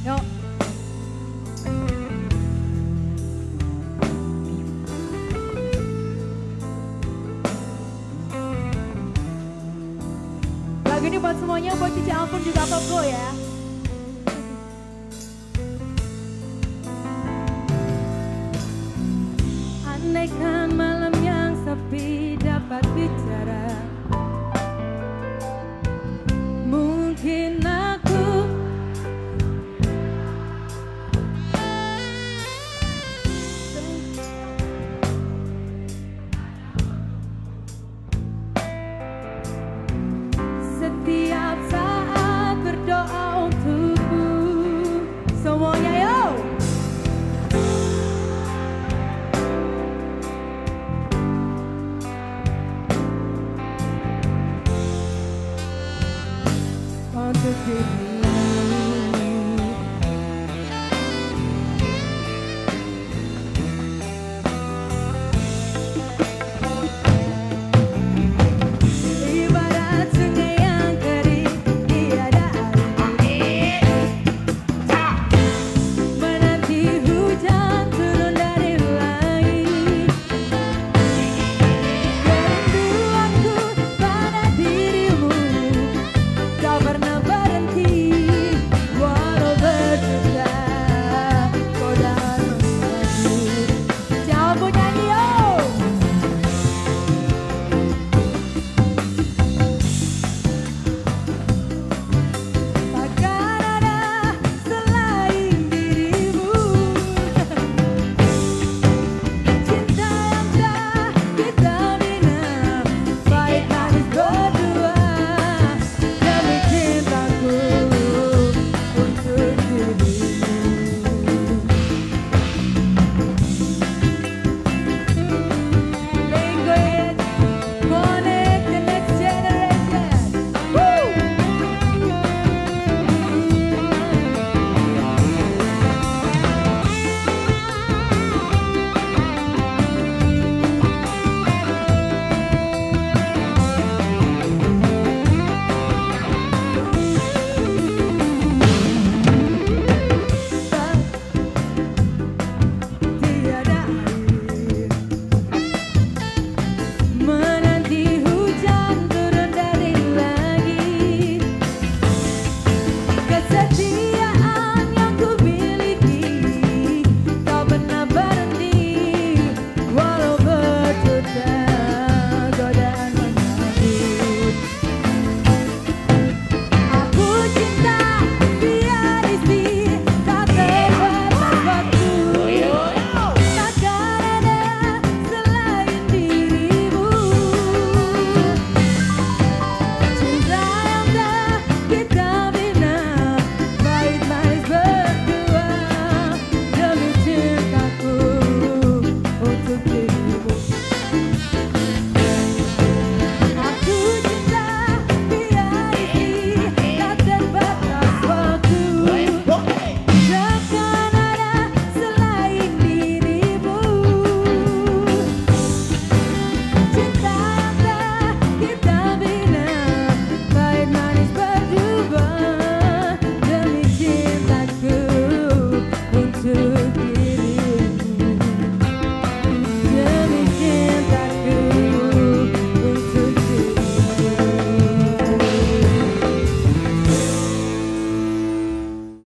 Yuk. Lagu ini buat semuanya, buat Cici Alpun juga Popo ya. Andaikan malam yang sepi dapat bicara forgive me.